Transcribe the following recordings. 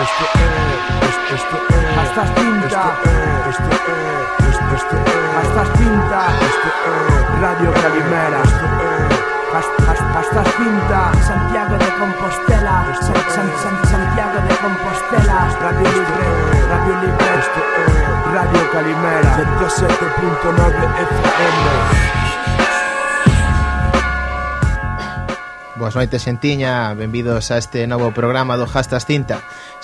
Esto es, esto es, Hasta tinta. Esto es, esto es, esto es, Hasta tinta. esto es, Radio Calimera. esto es, Hasta, hasta tinta. Santiago de Compostela. San, San- San- Santiago de Compostela. Radio Libre. Radio Libre. esto es, Radio Calimera. 107.9 FM. Boas noites, xentiña, benvidos a este novo programa do Jastas Cinta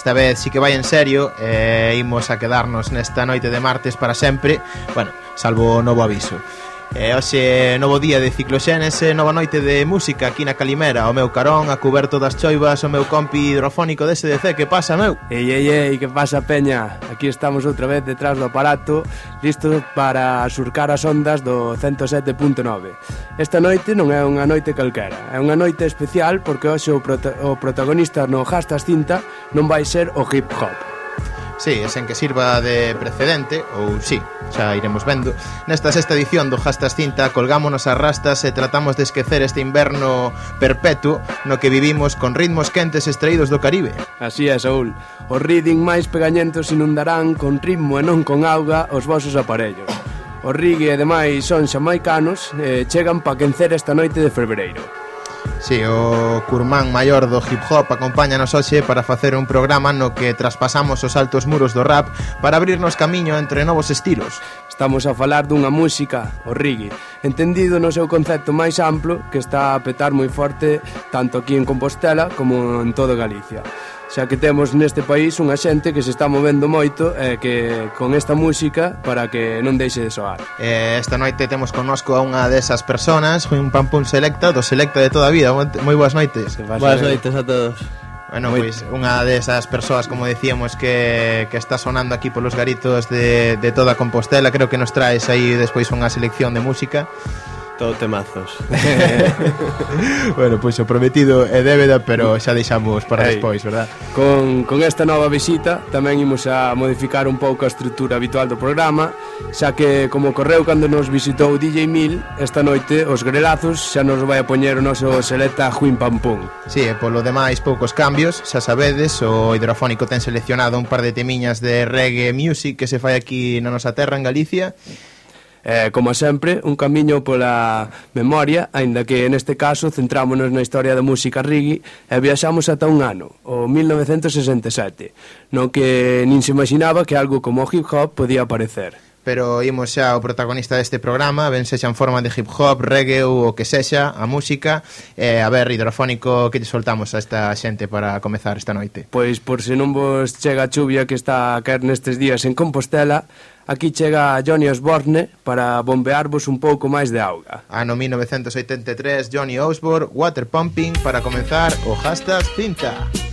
Esta vez sí que vai en serio, e imos a quedarnos nesta noite de martes para sempre. Bueno, salvo novo aviso E hoxe novo día de cicloxénese, nova noite de música aquí na Calimera. O meu carón, a cuberto das choivas, o meu compi hidrofónico de SDC, que pasa, meu? Ei, ei, ei, que pasa, peña? Aquí estamos outra vez detrás do aparato, listos para surcar as ondas do 107.9 Esta noite non é unha noite calquera, é unha noite especial porque hoxe o, prota o protagonista no Hastas Cinta non vai ser o hip hop Sí, sen que sirva de precedente, ou sí, xa iremos vendo, nesta sexta edición do Jastas Cinta colgámonos a rastas e tratamos de esquecer este inverno perpetuo no que vivimos con ritmos quentes extraídos do Caribe. Así é, Saúl. Os reading máis pegañentos inundarán con ritmo e non con auga os vosos aparellos. Os rigui e demais son xamaicanos e chegan para quencer esta noite de febreiro. Si, sí, o curmán maior do hip hop acompáñanos hoxe para facer un programa no que traspasamos os altos muros do rap para abrirnos camiño entre novos estilos. Estamos a falar dunha música, o reggae, entendido no seu concepto máis amplo que está a petar moi forte tanto aquí en Compostela como en todo Galicia xa que temos neste país unha xente que se está movendo moito e que con esta música para que non deixe de soar. Eh, esta noite temos connosco a unha desas personas, un pampún selecta, do selecta de toda a vida. Moi boas noites. Boas noites a todos. Bueno, pois unha desas persoas, como decíamos, que, que está sonando aquí polos garitos de, de toda Compostela Creo que nos traes aí despois unha selección de música Todo temazos. bueno, pois pues, o prometido é débeda, pero xa deixamos para Ei. despois, verdad? Con, con esta nova visita tamén imos a modificar un pouco a estrutura habitual do programa, xa que, como correu cando nos visitou DJ Mil, esta noite os grelazos xa nos vai a poñer o noso selecta Juin Pampón. Si, sí, e polo demais poucos cambios, xa sabedes, o Hidrofónico ten seleccionado un par de temiñas de reggae music que se fai aquí na nosa terra, en Galicia, Eh, como sempre, un camiño pola memoria, aínda que neste caso centrámonos na historia da música reggae e viaxamos ata un ano, o 1967, no que nin se imaginaba que algo como o hip hop podía aparecer pero imos xa ao protagonista deste programa, ben sexa en forma de hip hop, reggae ou o que sexa, a música, eh, a ver, hidrofónico, que lle soltamos a esta xente para comezar esta noite? Pois por se non vos chega a chuvia que está a caer nestes días en Compostela, aquí chega Johnny Osborne para bombearvos un pouco máis de auga. Ano 1983, Johnny Osborne, Water Pumping, para comenzar o Hashtag Cinta. Cinta.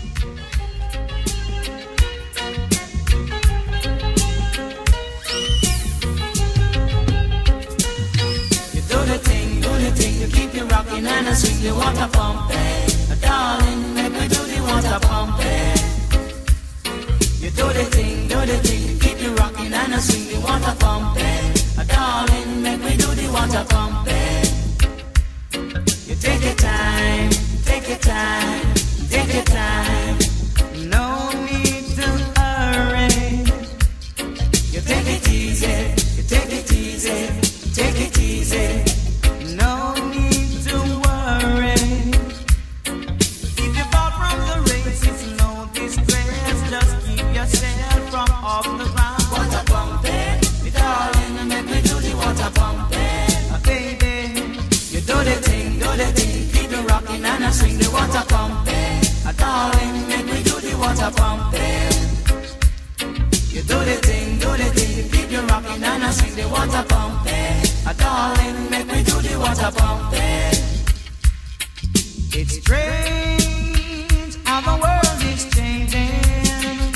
The water pumping. Eh? Darling, make me do the water pumping. Eh? You do the thing, do the thing, keep you rocking and I swing the water pumping. Eh? Darling, make me do the water pumping. You take your time, take your time, take your time. And swing the water. Uh, darling, make me do the water pumping. You do the thing, do the thing, keep you rocking and I swing the water pumping. A darling, make me do the water pumping. It's strange how the world is changing,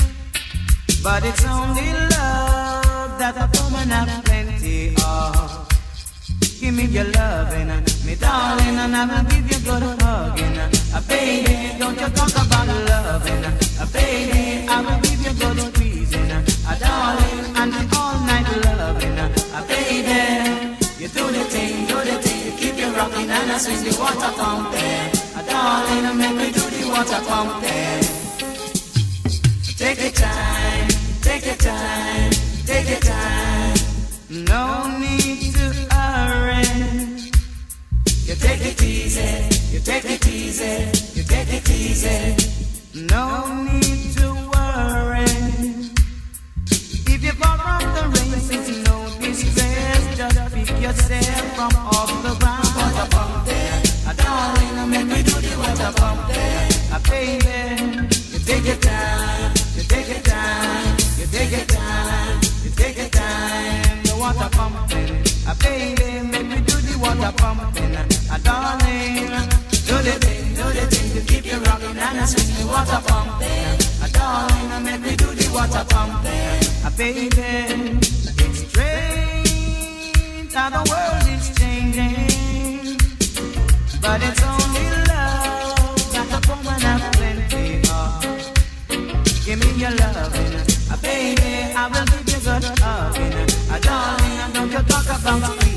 but it's only love that a woman of. Give me your loving, me darling, and I will give you good hugging. A baby, don't you talk about loving. A baby, I will give you good squeezing. A darling, and all night loving. A baby, you do the thing, do the thing, you keep you rocking and I swing the water pumping. A darling, make me do the water pumping. take your time, take your time, take your time. No easy, you take it easy, you take it easy. No need to worry. If you fall from the race, it's no distress. Just pick yourself from off the ground. Swing the water pumping. A darling, make me do the water pumping. A baby, it's strange how the world is changing, but it's only love that the woman has plenty of. Give me your loving, a baby, I will give you good loving. A darling, don't you talk about squeezing,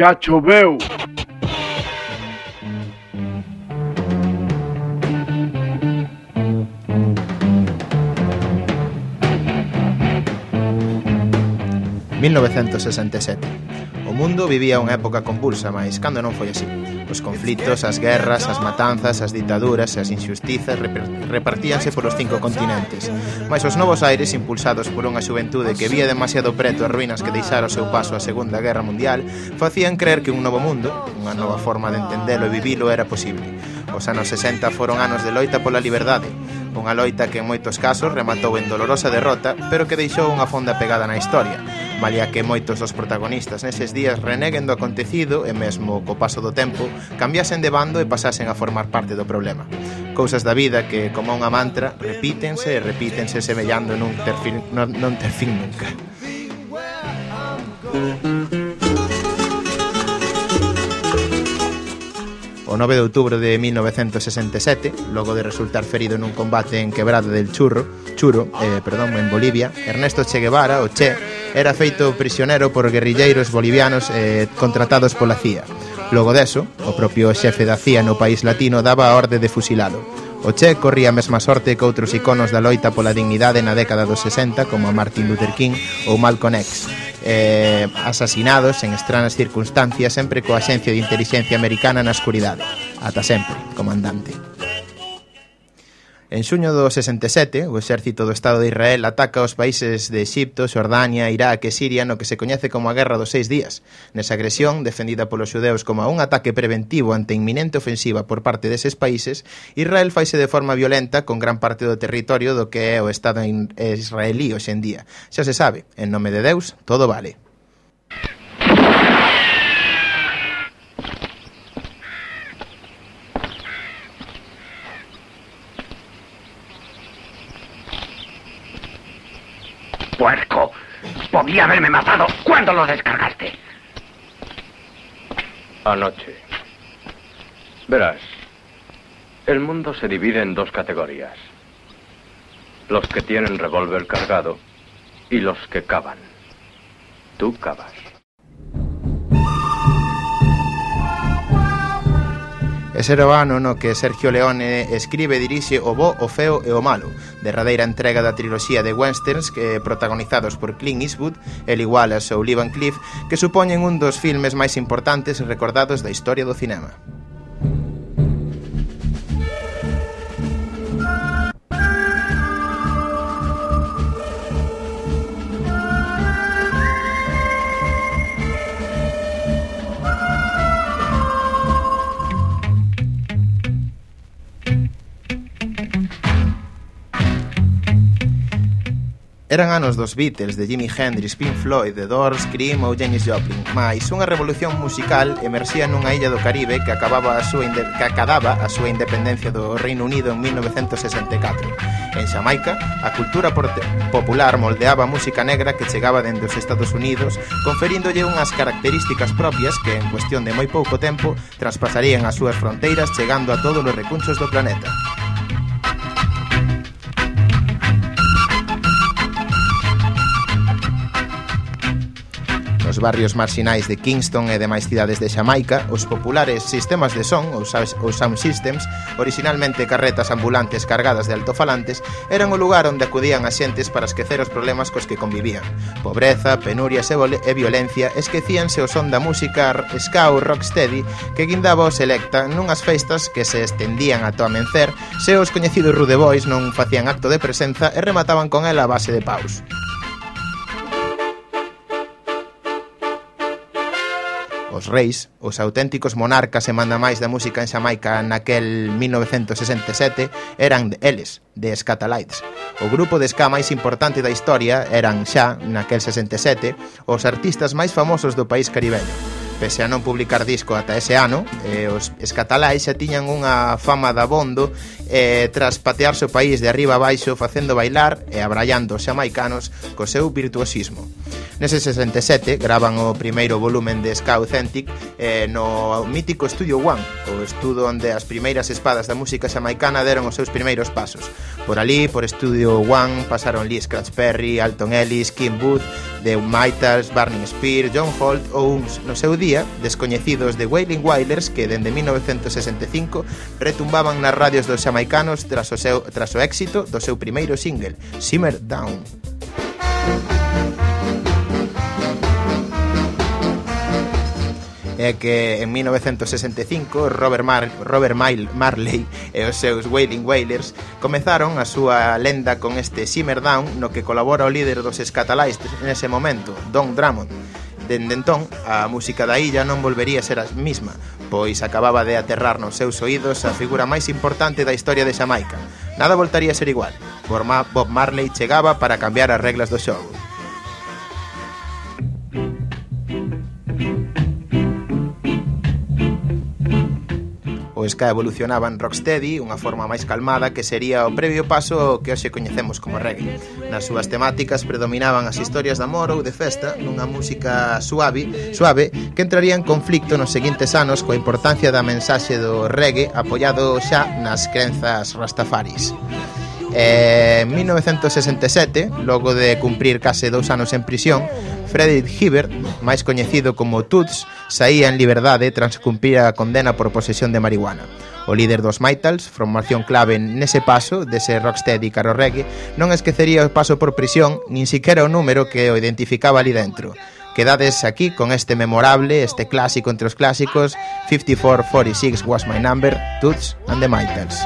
Xa choveu! ...1967 mundo vivía unha época compulsa, mais cando non foi así. Os conflitos, as guerras, as matanzas, as ditaduras e as injustizas repartíanse polos cinco continentes. Mais os novos aires, impulsados por unha xuventude que vía demasiado preto as ruínas que deixara o seu paso a Segunda Guerra Mundial, facían creer que un novo mundo, unha nova forma de entendelo e vivilo era posible. Os anos 60 foron anos de loita pola liberdade, Unha loita que en moitos casos rematou en dolorosa derrota, pero que deixou unha fonda pegada na historia, malia que moitos dos protagonistas neses días reneguen do acontecido e mesmo co paso do tempo cambiasen de bando e pasasen a formar parte do problema. Cousas da vida que, como unha mantra, repítense e repítense semellando non ter fin, non, non ter fin nunca. Mm-hmm. O 9 de outubro de 1967, logo de resultar ferido nun combate en Quebrada del Churro, Churo, eh, perdón, en Bolivia, Ernesto Che Guevara, o Che, era feito prisionero por guerrilleiros bolivianos eh, contratados pola CIA. Logo deso, o propio xefe da CIA no país latino daba a orde de fusilado. O Che corría a mesma sorte que outros iconos da loita pola dignidade na década dos 60 como Martin Luther King ou Malcolm X eh, asasinados en estranas circunstancias sempre coa axencia de inteligencia americana na escuridade. Ata sempre, comandante. En xuño do 67, o exército do Estado de Israel ataca os países de Egipto, Xordania, Irak e Siria no que se coñece como a Guerra dos Seis Días. Nesa agresión, defendida polos xudeus como un ataque preventivo ante inminente ofensiva por parte deses países, Israel faise de forma violenta con gran parte do territorio do que é o Estado eh, israelí hoxe en día. Xa se sabe, en nome de Deus, todo vale. Podía haberme matado. ¿Cuándo lo descargaste? Anoche. Verás, el mundo se divide en dos categorías. Los que tienen revólver cargado y los que cavan. Tú cavas. Ese era o ano no que Sergio Leone escribe e dirixe O bo, o feo e o malo, derradeira entrega da triloxía de westerns que protagonizados por Clint Eastwood, El Wallace ou Lee Van Cleef, que supoñen un dos filmes máis importantes e recordados da historia do cinema. Eran anos dos Beatles, de Jimi Hendrix, Pink Floyd, The Doors, Cream ou Janis Joplin, mais unha revolución musical emerxía nunha illa do Caribe que acababa a súa que acadaba a súa independencia do Reino Unido en 1964. En Xamaica, a cultura popular moldeaba a música negra que chegaba dende os Estados Unidos, conferíndolle unhas características propias que en cuestión de moi pouco tempo traspasarían as súas fronteiras chegando a todos os recunchos do planeta. nos barrios marxinais de Kingston e demais cidades de Xamaica, os populares sistemas de son, ou, sound systems, originalmente carretas ambulantes cargadas de altofalantes, eran o lugar onde acudían as xentes para esquecer os problemas cos que convivían. Pobreza, penurias e, e violencia esquecíanse o son da música ska ou rocksteady que guindaba o selecta nunhas festas que se estendían ata o amencer se os coñecidos Rude Boys non facían acto de presenza e remataban con ela a base de paus. Os reis, os auténticos monarcas e mandamais da música en Xamaica naquel 1967 eran eles, de Scatalites. O grupo de ska máis importante da historia eran xa, naquel 67, os artistas máis famosos do país caribeño. Pese a non publicar disco ata ese ano, eh, os escatalais xa tiñan unha fama da bondo eh, tras patearse o país de arriba a baixo facendo bailar e abrallando os xamaicanos co seu virtuosismo. Nese 67 graban o primeiro volumen de Ska Authentic eh, no mítico Estudio One, o estudo onde as primeiras espadas da música xamaicana deron os seus primeiros pasos. Por ali, por Estudio One, pasaron Lee Scratch Perry, Alton Ellis, Kim Booth, The Mitals, Barney Spear, John Holt ou uns, no seu día, descoñecidos de Wailing Wailers que dende 1965 retumbaban nas radios dos xamaicanos tras o, seu, tras o éxito do seu primeiro single, Simmer Down. Thank you. é que en 1965 Robert, Mar Robert Mile Marley e os seus Wailing Wailers comezaron a súa lenda con este Simmer Down no que colabora o líder dos escatalais nese momento, Don Drummond. Dende entón, a música da illa non volvería a ser a mesma, pois acababa de aterrar nos seus oídos a figura máis importante da historia de Xamaica. Nada voltaría a ser igual. Por Bob Marley chegaba para cambiar as reglas do xogo. o ska evolucionaba en rocksteady, unha forma máis calmada que sería o previo paso que hoxe coñecemos como reggae. Nas súas temáticas predominaban as historias de amor ou de festa nunha música suave, suave que entraría en conflicto nos seguintes anos coa importancia da mensaxe do reggae apoiado xa nas crenzas rastafaris. En eh, 1967, logo de cumprir case dous anos en prisión, Frederick Hibbert, máis coñecido como Toots, saía en liberdade tras cumprir a condena por posesión de marihuana. O líder dos Maitals, formación clave nese paso, dese rocksteady caro reggae, non esquecería o paso por prisión, nin siquiera o número que o identificaba ali dentro. Quedades aquí con este memorable, este clásico entre os clásicos, 5446 was my number, Toots and the Maitals.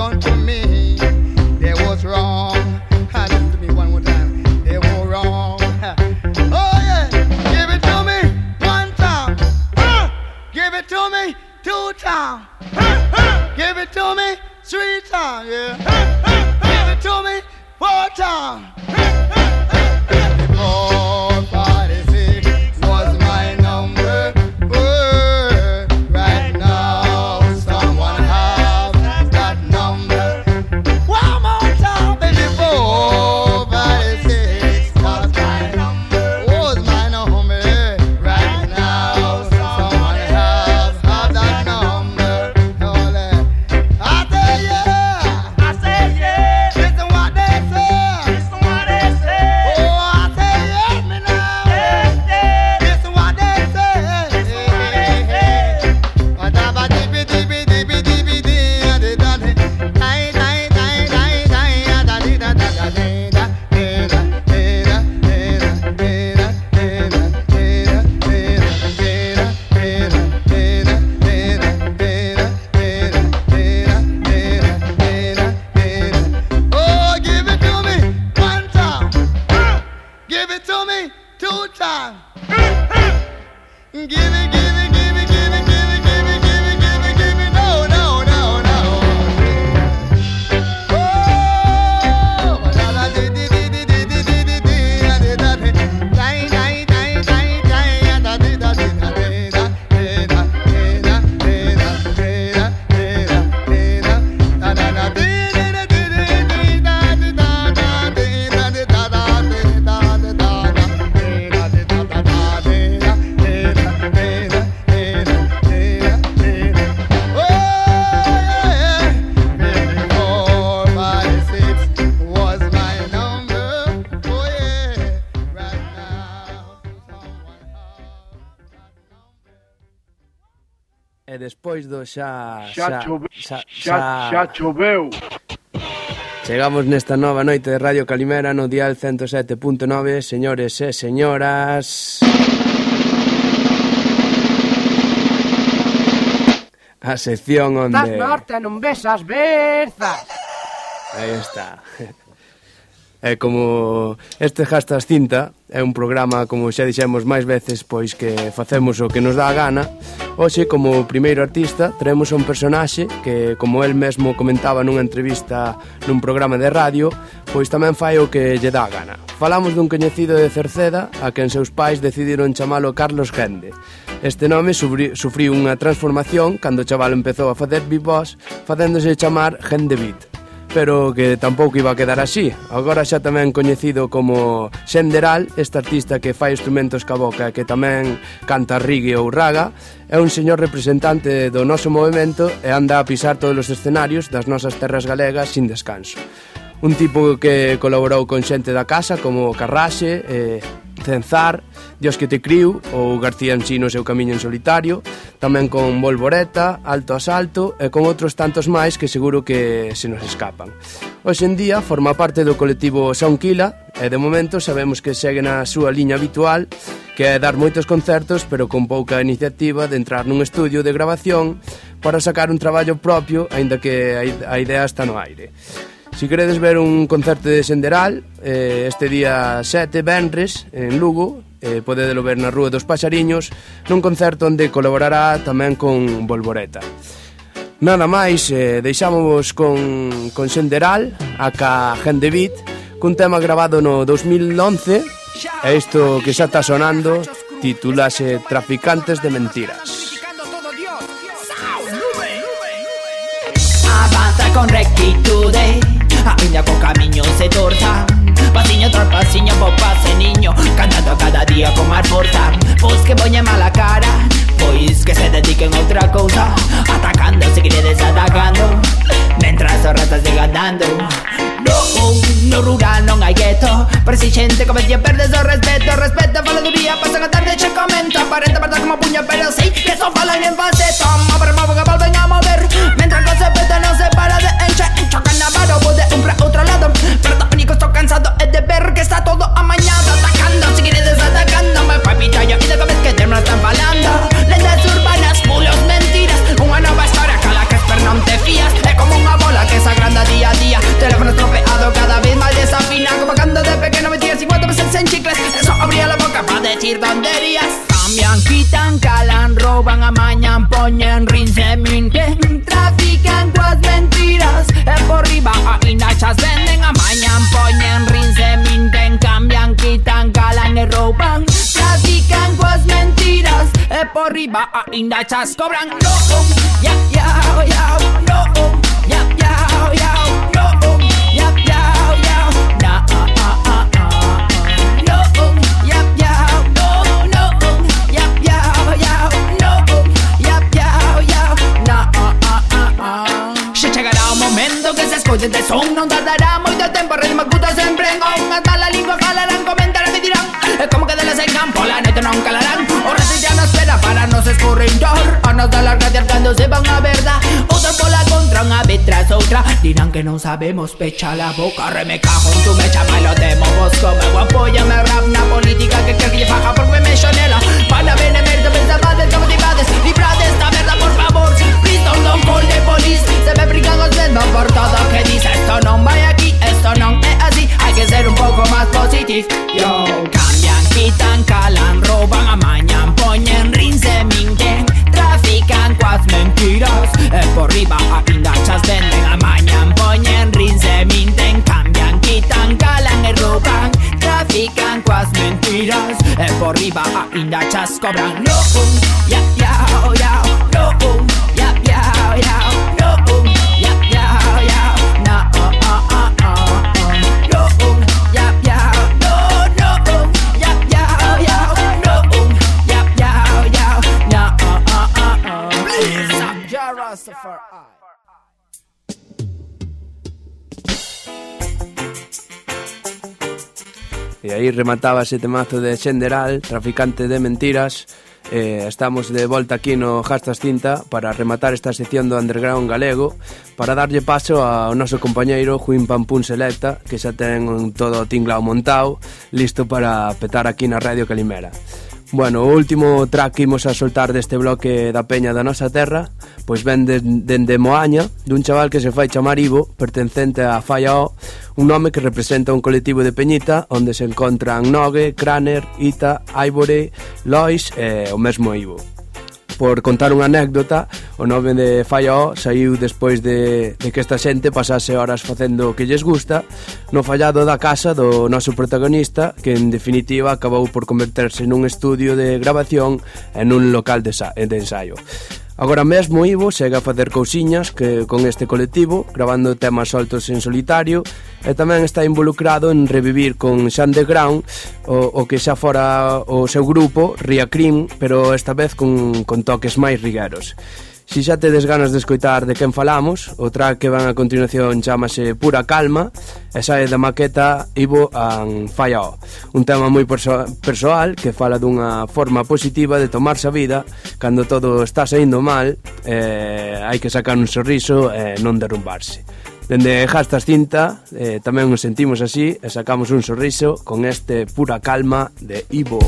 unto me, there was wrong. Ha, listen to me one more time. There was wrong. Ha. Oh yeah, give it to me one time. Ha. Give it to me two times. Give it to me three times. Yeah. Give it to me four times. xa xa xa, xa, xa, xa choveu. Chegamos nesta nova noite de Radio Calimera no dial 107.9, señores e señoras. A sección onde... Estás norte, non ves as berzas. Aí está. É como este hashtag cinta, É un programa, como xa dixemos máis veces, pois que facemos o que nos dá a gana. Hoxe, como primeiro artista, traemos un personaxe que, como el mesmo comentaba nunha entrevista nun programa de radio, pois tamén fai o que lle dá a gana. Falamos dun coñecido de Cerceda, a quen seus pais decidiron chamalo Carlos Gende. Este nome sufriu unha transformación cando o chaval empezou a facer beatbox, facéndose chamar Gende Beat pero que tampouco iba a quedar así. Agora xa tamén coñecido como Senderal, este artista que fai instrumentos ca boca e que tamén canta rigue ou raga, é un señor representante do noso movimento e anda a pisar todos os escenarios das nosas terras galegas sin descanso un tipo que colaborou con xente da casa como Carraxe, eh, Cenzar, Dios que te criu ou García en no seu camiño en solitario, tamén con Volvoreta, Alto Asalto e con outros tantos máis que seguro que se nos escapan. Hoxe en día forma parte do colectivo Soundquila e de momento sabemos que segue na súa liña habitual que é dar moitos concertos pero con pouca iniciativa de entrar nun estudio de grabación para sacar un traballo propio, aínda que a idea está no aire. Se si queredes ver un concerto de Senderal, eh, este día 7, Benres, en Lugo, eh, podedelo ver na Rúa dos Paxariños, nun concerto onde colaborará tamén con Volvoreta. Nada máis, eh, deixámovos con, con Senderal, aca Gendevit, cun tema grabado no 2011, e isto que xa está sonando titulase Traficantes de Mentiras. Avanza con rectitude A miña coca miño se torta. Pasiño tras pasiño vos pase niño. Cantando a cada día con más forza Vos que voy a mala cara. Pois que se dediquen a outra cousa Atacando, se queredes atacando Mentras os ratas sigan dando No, no rural non hai gueto. Pero si xente como si perdes o respeto. Respeto, faladuría, pasan a tarde che comento. Aparenta verdad como puño, pero sí Que son falan en falseto Mover, mover, que volven a mover Mientras con se non se para de enche Encho carnaval, de un pra outro lado. Pero único estou cansado é de ver que está todo amañado. Atacando, si queredes atacando Me papita, ya vida cada vez que te me están falando Teléfono estropeado cada vez máis desafina Como cando de pequeno metías 50 veces en chicles. Eso abría la boca para decir tonterías. Cambian, quitan, calan, roban, amañan, poñen, rinse, minten Trafican coas mentiras. E por riba a inachas venden, amañan, poñen, rinse, minten Cambian, quitan, calan roban. Trafican coas mentiras. E por riba a inachas cobran. No, ya, ya, ya, no, ya, ya, ya, de son no tardará mucho tiempo ritmo que ustedes sempre on hasta la lengua falarán comentarán y dirán es como que de las secan la neta no calarán o ya no espera para no escurrir a nos da cuando sepan la verdad. Otro por la contra unha vez tras outra Dirán que non sabemos pecha la boca Remeca con tu mecha malo demo Vos como apóyame rap na política que quer que faja porque me xonela Para benemerito pensabades que motivades Librades esta verdad por favor. Please don't don't call the police. Se me brincan os mesmos por todo que dice Esto non vai aquí, esto non é así. Hai que ser un pouco máis positivo Yo, cambian, quitan, calan, roban, amañan Poñen, rinse, minten Trafican coas mentiras E por riba a pindachas venden Amañan, poñen, rinse, minten Cambian, quitan, calan e roban. Trafican coas mentiras E por riba a indachas cobran. No, ya, ya, ya, no, ya, ya, ya, no, E aí remataba ese temazo de Xenderal, traficante de mentiras. Eh, estamos de volta aquí no Jastas Cinta para rematar esta sección do underground galego para darlle paso ao noso compañeiro Juin Pampún Selecta que xa ten todo o tinglao montado listo para petar aquí na Radio Calimera. Bueno, o último track que imos a soltar deste bloque da peña da nosa terra Pois ven dende de, de Moaña Dun chaval que se fai chamar Ivo Pertencente a Falla O Un nome que representa un colectivo de peñita Onde se encontran Nogue, Craner, Ita, Ivory, Lois e o mesmo Ivo por contar unha anécdota, o nome de Fallao saiu despois de, de que esta xente pasase horas facendo o que lles gusta no fallado da casa do noso protagonista, que en definitiva acabou por converterse nun estudio de grabación e nun local de, de ensaio. Agora mesmo Ivo segue a facer cousiñas que con este colectivo, gravando temas soltos en solitario, e tamén está involucrado en revivir con Xan de Ground o, o que xa fora o seu grupo, Ria Cream, pero esta vez con, con toques máis rigueros. Si xa tedes ganas de escoitar de quen falamos, o track que van a continuación chamase Pura Calma, e sae da maqueta Ivo and Fallao. Un tema moi persoal que fala dunha forma positiva de tomarse a vida cando todo está saindo mal, eh, hai que sacar un sorriso e eh, non derrumbarse. Dende Jastas Cinta eh, tamén nos sentimos así e sacamos un sorriso con este Pura Calma de Ivo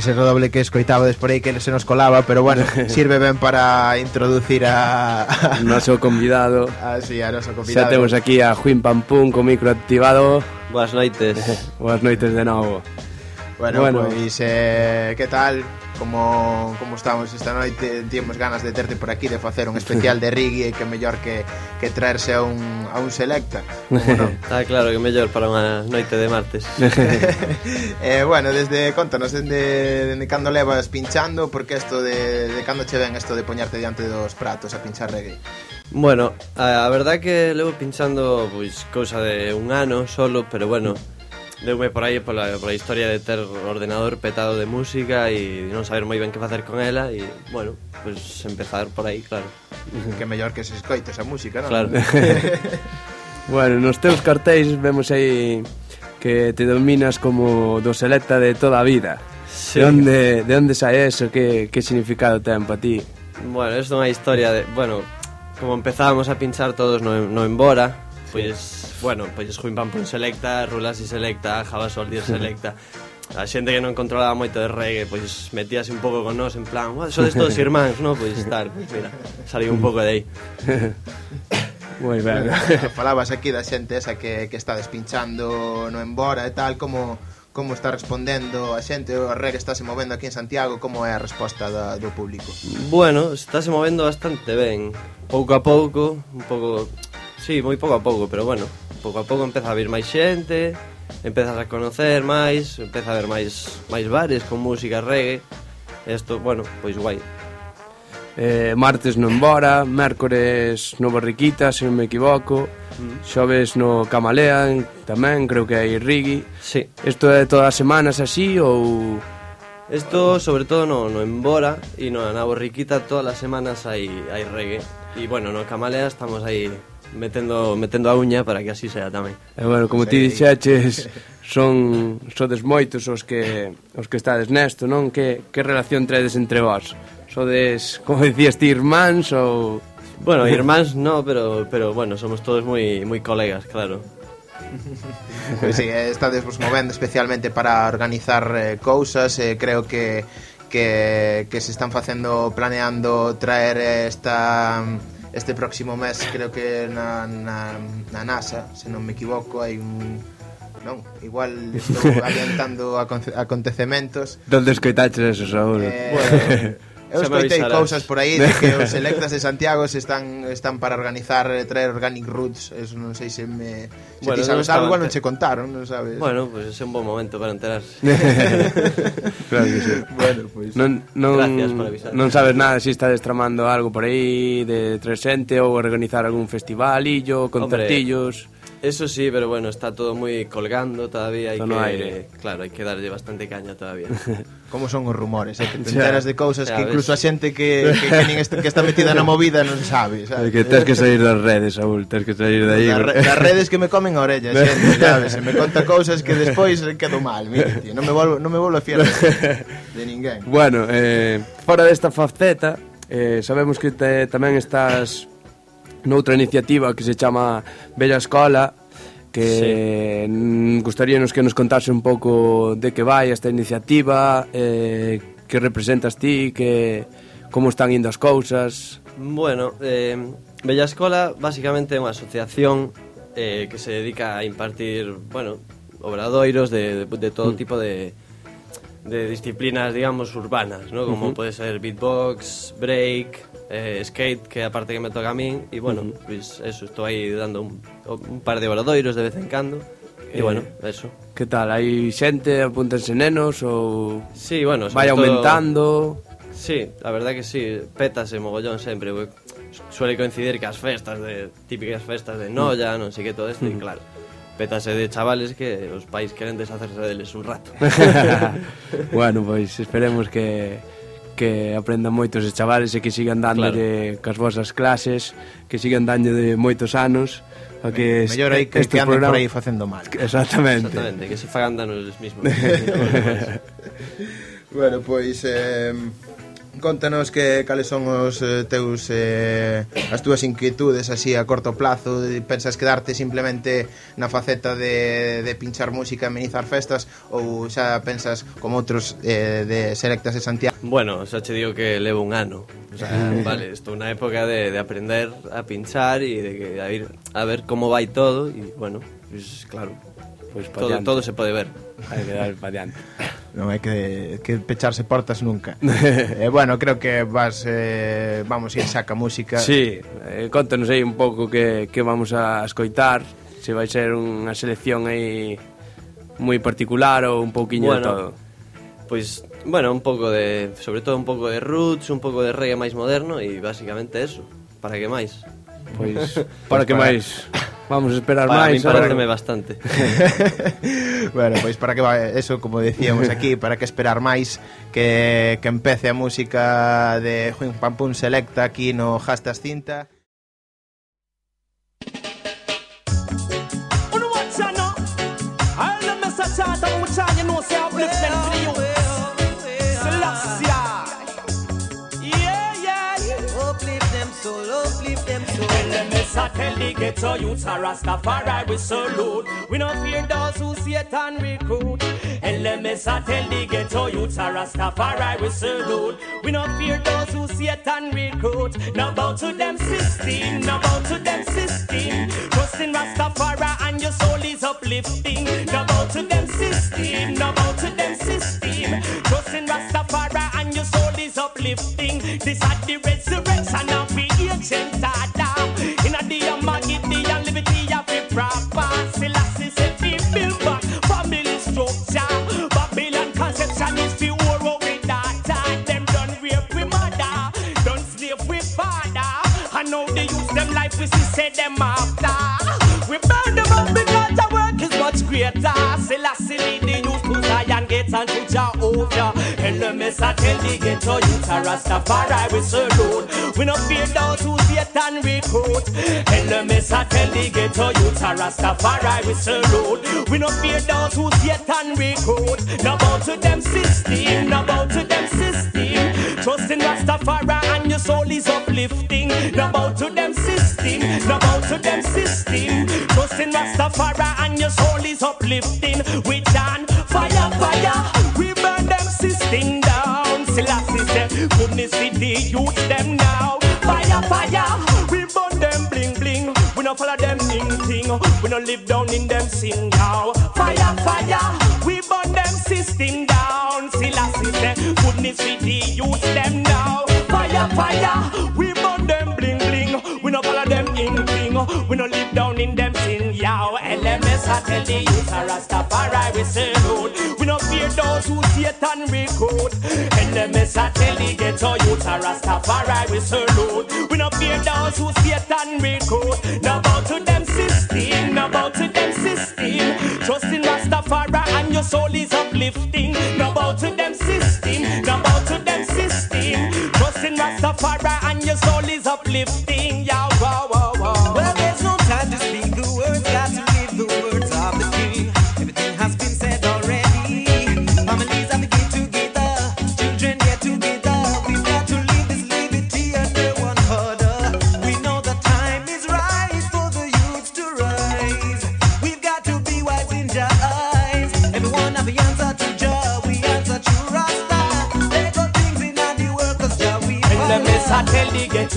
ese redoble que escoitábades por aí que se nos colaba, pero bueno, sirve ben para introducir a... O noso convidado. a, sí, a noso Xa convidado. temos aquí a Juin Pampún co micro activado. Boas noites. Boas noites de novo. Bueno, Bueno. pois, eh, que tal? Como, como estamos esta noite Tínhamos ganas de terte por aquí De facer un especial de reggae que mellor que, que traerse a un, a un selecta no? Está ah, claro que mellor para unha noite de martes eh, Bueno, desde, contanos dende, dende cando levas pinchando Porque isto de, de cando che ven isto de poñarte diante dos pratos a pinchar reggae Bueno, a, a verdad que levo pinchando pois cousa de un ano solo Pero bueno, mm deume por aí pola, pola historia de ter ordenador petado de música e non saber moi ben que facer con ela e, bueno, pues empezar por aí, claro. Que mellor que se escoite esa música, non? Claro. bueno, nos teus cartéis vemos aí que te dominas como do selecta de toda a vida. Sí. De onde, de onde sai eso? Que, que significado ten para ti? Bueno, é unha historia de... Bueno, como empezábamos a pinchar todos no, no Embora, Pois, bueno, pois Juin Pampón selecta, Rulasi selecta, Java Soldier selecta. A xente que non controlaba moito de reggae pois metíase un pouco con nós en plan oh, sodes todos irmáns, non? Pois tal, pois mira saliu un pouco de aí Moi ben Falabas aquí da xente esa que, que está despinchando no embora e tal como como está respondendo a xente o reggae está se movendo aquí en Santiago como é a resposta da, do público? Bueno, está se movendo bastante ben. Pouco a pouco un pouco sí, moi pouco a pouco, pero bueno, pouco a pouco empeza a vir máis xente, empezas a conocer máis, empeza a ver máis máis bares con música reggae. Isto, bueno, pois guai. Eh, martes no Embora, mércores no Barriquita, se non me equivoco, mm. xoves no Camalean, tamén creo que hai Rigi. Sí. Isto é todas as semanas así ou Isto sobre todo no, no Embora e no na Borriquita todas as semanas hai hai reggae. E bueno, no Camalea estamos aí metendo, metendo a uña para que así sea tamén. E bueno, como ti dixaches, son sodes moitos os que os que estades nesto, non? Que, que relación tredes entre vós? Sodes, como dicías ti, irmáns ou... Bueno, irmáns no, pero, pero bueno, somos todos moi, moi colegas, claro. Pois pues sí, eh, estades vos movendo especialmente para organizar eh, cousas, eh, creo que, que que se están facendo planeando traer esta este próximo mes creo que na, na, na NASA, se non me equivoco, hai un non, igual estou adiantando acontecementos. Donde escoitaches eso, Saúl? Eh, bueno, eu escoitei cousas por aí de que os selectas de Santiago se están están para organizar eh, traer Organic Roots, eso non sei se me se Bueno, ti sabes estaba algo, igual non che contaron, non sabes. Bueno, pues é un bom momento para enterarse claro que sí. bueno, pois Non, non, Gracias por avisar. non sabes nada se estades tramando algo por aí de Tresente ou organizar algún festivalillo, concertillos... Eso sí, pero bueno, está todo muy colgando todavía. Hay que, no aire. Claro, hai que darlle bastante caña todavía. Como son os rumores, eh? que te enteras de cousas que incluso a xente que, que, que, nin este, que está metida na movida non sabe. sabe? Que tens que sair das redes, Saúl, tens que sair de aí. Das re, das redes que me comen a orella, xente, ya se me conta cousas que despois quedo mal, mira, tío, non me volvo, non me volvo a fiar de, de ninguén. Bueno, eh, fora desta faceta, eh, sabemos que te, tamén estás noutra iniciativa que se chama Bella Escola que sí. Mm, gustaríanos que nos contase un pouco de que vai esta iniciativa eh, que representas ti que como están indo as cousas Bueno, eh, Bella Escola basicamente é unha asociación eh, que se dedica a impartir bueno, obradoiros de, de, de todo mm. tipo de, de disciplinas, digamos, urbanas, ¿no? como uh -huh. pode ser beatbox, break, eh, skate, que é a parte que me toca a min, e bueno, uh -huh. pois pues, eso, estou aí dando un, un par de varadoiros de vez en cando, e eh, bueno, eso. Que tal, hai xente, apúntense nenos ou Sí, bueno, vai todo... aumentando. Sí, a verdade que sí, pétase mogollón sempre, porque suele coincidir que as festas de típicas festas de Noia, mm. non sei que todo isto, uh e mm. claro, pétase de chavales que os pais queren deshacerse deles un rato. bueno, pois esperemos que que aprendan moitos os chavales e que sigan dándolle claro. cas vosas clases, que sigan dándolle moitos anos, a que eh, mellor aí que, que anden programa... por aí facendo mal. Exactamente. Exactamente, que se fagan danos mesmos. bueno, pois eh contanos que cales son os eh, teus eh, as túas inquietudes así a corto plazo, pensas quedarte simplemente na faceta de, de pinchar música e amenizar festas ou xa pensas como outros eh, de Selectas de Santiago? Bueno, xa che digo que levo un ano. O sea, vale, estou na época de, de aprender a pinchar e de que a ir a ver como vai todo e bueno, pues, claro, pues, pois todo, todo se pode ver. Hai que dar pa diante non hai que, que pecharse portas nunca. eh, bueno, creo que vas eh, vamos ir saca música. Sí, eh, contanos aí un pouco que, que vamos a escoitar, se vai ser unha selección aí moi particular ou un pouquiño bueno, de todo. Pois, bueno, un pouco de, sobre todo un pouco de roots, un pouco de reggae máis moderno e basicamente eso, para que máis. Pois, para que para- máis Vamos a esperar Para máis mí a ver- pareceme bastante. bueno, pois para que va eso, como decíamos aquí, para que esperar máis que, que empece a música de Juin Pampun Selecta aquí no Hastas Cinta. You, know, say ghetto youths a Rastafari we salute. We no fear those who Satan recruit. LMS I tell the ghetto youths a Rastafari we salute. We no fear those who Satan recruit. Now bow to them system, now bow to them system. Trust in Rastafari and your soul is uplifting. Now bow to them system, now bow to them system. Trust in Rastafari and your soul is uplifting. This are the resurrection of the ancient data. In the Amagidi we see say them don't weep mother, don't sleep father. I know they use them like we said, them after. We burn them up because the work is much greater. Zion gates and to Jehovah. LMS I tell the ghetto youth a Rastafari we salute. We no fear those who Satan recruit. LMS I tell the ghetto youth a Rastafari we salute. We no fear those who Satan recruit. No bow to them system, no bow to them system. Trust in Rastafari and your soul is uplifting. No bow to them system, no bow to them system. Trust in Rastafari and your soul is uplifting. We goodness with the youth them now. Fire, fire. We burn them bling bling. We no follow them ning ting. We no live down in them sin now. Fire, fire. We burn them system down. Selassie said, goodness with the youth them now. Fire, fire. We burn them bling bling. We no follow them ning ting. We no live down in them sin now. LMS I tell the youth a Rastafari we salute. Satan recruit. LMS I tell the ghetto youth a Rastafari we salute. We no fear those who Satan recruit. Now bow to them system, now bow to them system. Trust in Rastafari and your soul is uplifting. Now bow to them system, now bow to them system. Trust in Rastafari and your soul is uplifting. Yeah,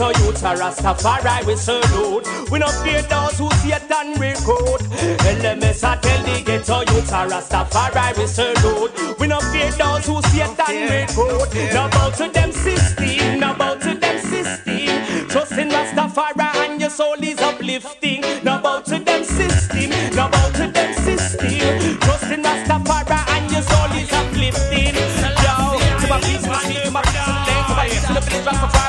tell the ghetto youth a Rastafari we salute. We no fear those who Satan recruit. LMS I tell the ghetto youth a Rastafari we salute. We no fear those who Satan recruit. No bow to them system, no bow to them system. Trust in Rastafari and your soul is uplifting. No bow to them system, no bow to them system. Trust in Rastafari and your soul is uplifting. Yo, to my peace, my peace, my peace, my peace, my peace, my peace, Rastafari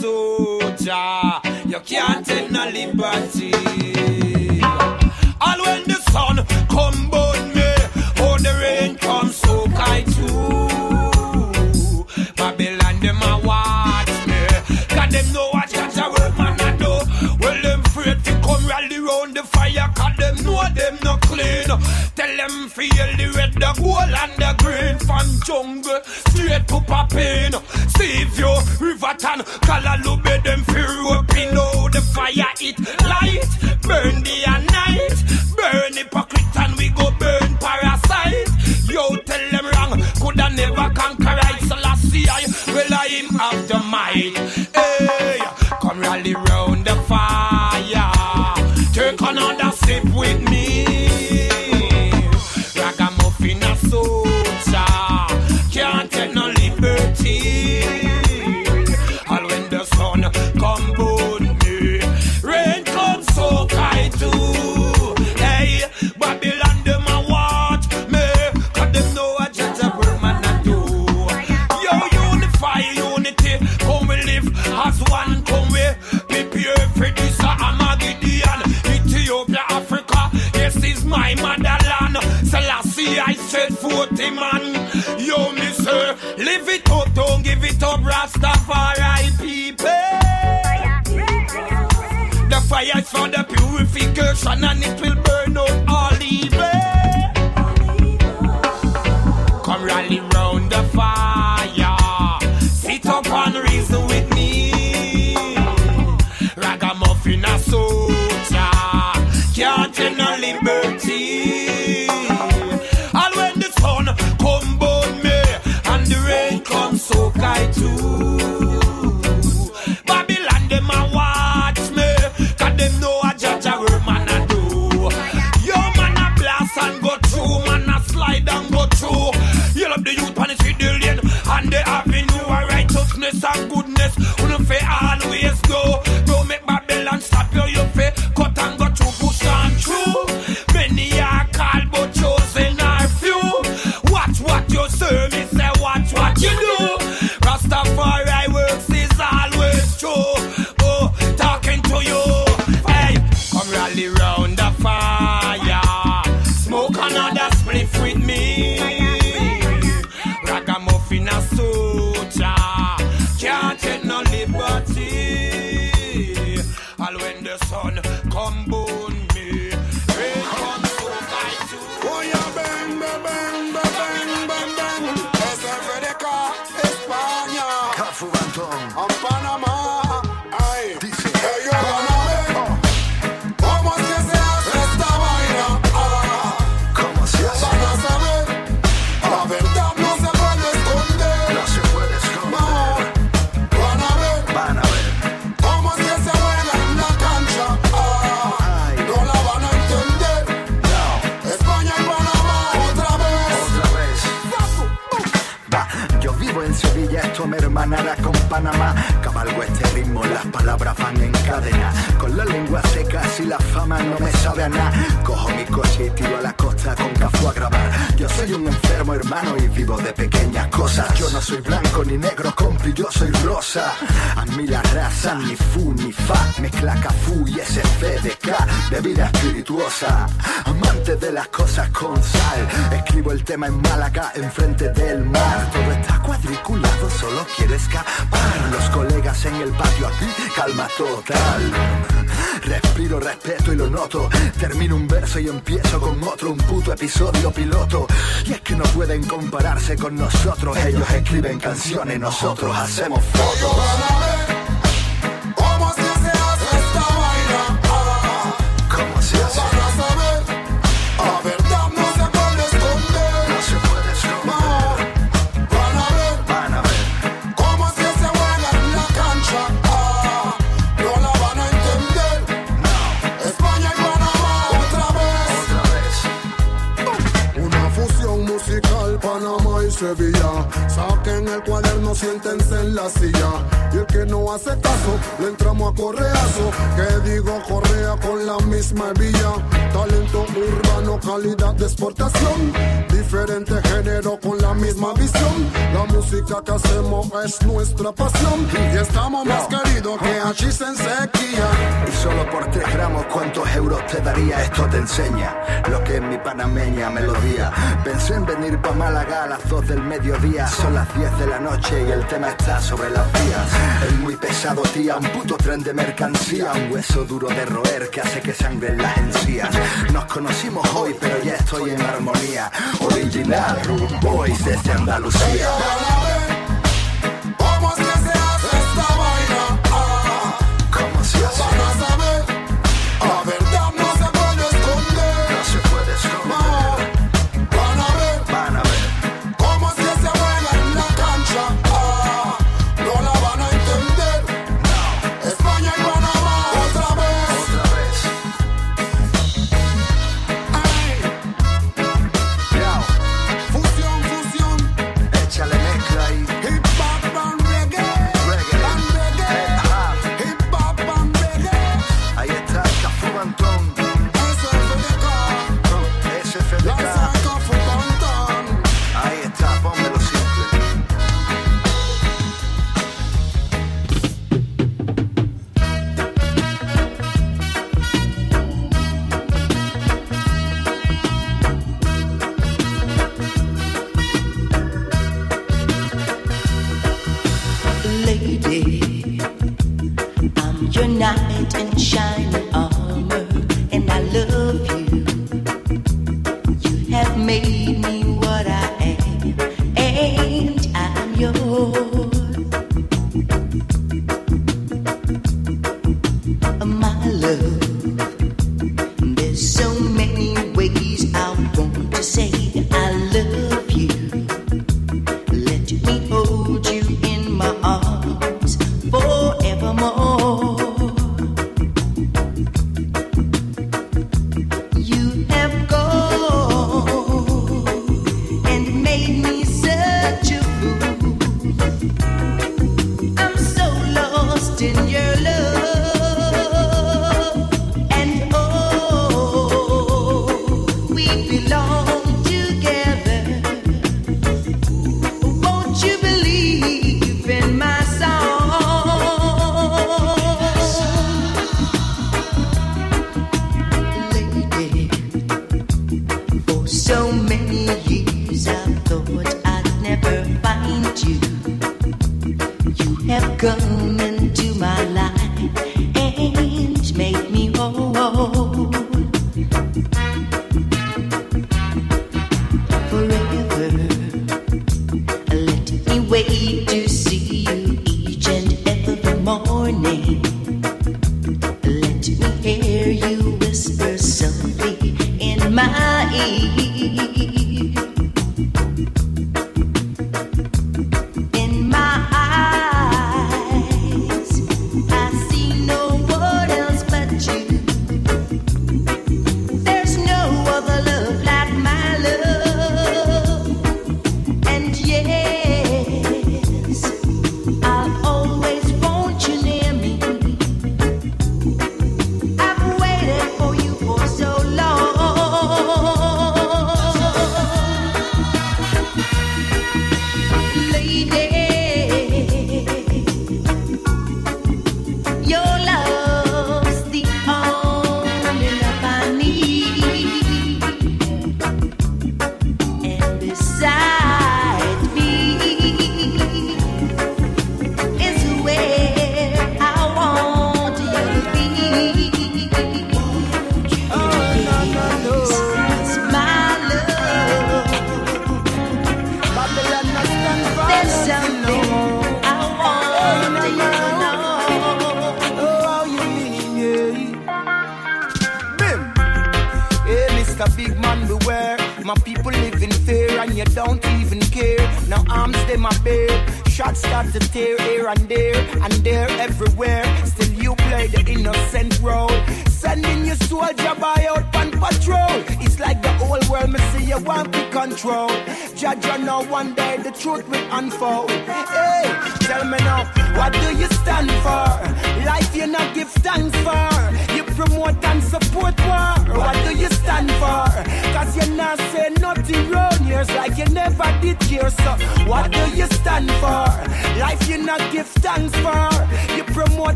soldier. You can't take no liberty. And when the sun come burn me, or the rain come soak I too. Babylon them a watch me, cause them know what such a work man I do. Well them afraid to come rally round the fire, cause them know them no clean. Tell them feel the red, the gold and the green from jungle straight to pain. See if you Call a look them fear up, you know the fire it. Panama. Cabalgo este ritmo, las palabras van en cadena. Con la lengua seca, si la fama no me sabe a nada. Cojo mi coche y tiro a la costa con cafú a grabar. Yo soy un enfermo hermano y vivo de pequeñas cosas. Yo no soy blanco ni negro, compi, yo soy rosa. A mí la raza ni fu ni fa. Mezcla cafú y SFDK de vida espirituosa. Amante de las cosas con sal. Escribo el tema en Málaga, enfrente del mar. Todo está cuadriculado, solo quiero escapar. Los colegas en el patio aquí, calma total. Respiro, respeto y lo noto. Termino un verso y empiezo con otro, un puto episodio piloto. Y es que no pueden compararse con nosotros. Ellos escriben canciones, nosotros hacemos fotos. service. Siéntense en la silla. Y el que no hace caso, le entramos a correazo. Que digo correa con la misma hebilla. Talento urbano, calidad de exportación. Diferente género con la misma visión. La música que hacemos es nuestra pasión. Y estamos más queridos que hachís en sequía. Y solo por tres gramos, ¿cuántos euros te daría? Esto te enseña lo que es mi panameña melodía. Pensé en venir pa' Málaga a las dos del mediodía. Son las 10 de la noche y el tema está sobre las vías. Es muy pesado, tía, un puto tren de mercancía, un hueso duro de roer que hace que sangren las encías. Nos conocimos hoy, pero ya estoy en armonía. Original, Boys desde Andalucía.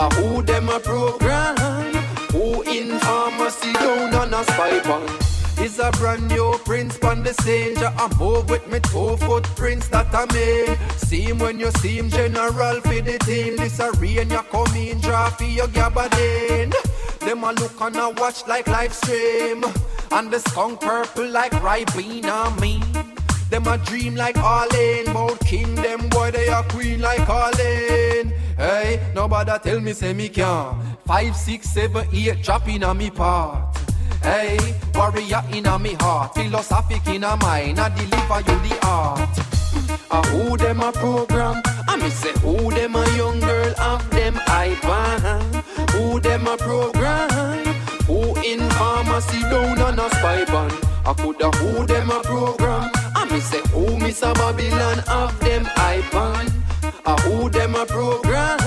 A who them a program? Who in pharmacy down on a spy pan? Is a brand new prince on the. Ja, I move with me two footprints that I made. See when you see him, general for the team. This a rain, you come in, draw for your gabardine. Them a look and a watch like live stream. And the skunk purple like Ribena me. Them a dream like Arlene. Bout king, them boy, they a queen like Arlene. Hey, nobody tell me say me can. Five, six, seven, eight, in a me part. Hey, warrior in a me heart, philosophic in a mind, I deliver you the art. Uh, who them a program? I me say who them a young girl of them iPad. Who them a program? Who in pharmacy down on a spy ban? I coulda who them a program? I me say who miss Babylon of them iPad. Uh, who them a program?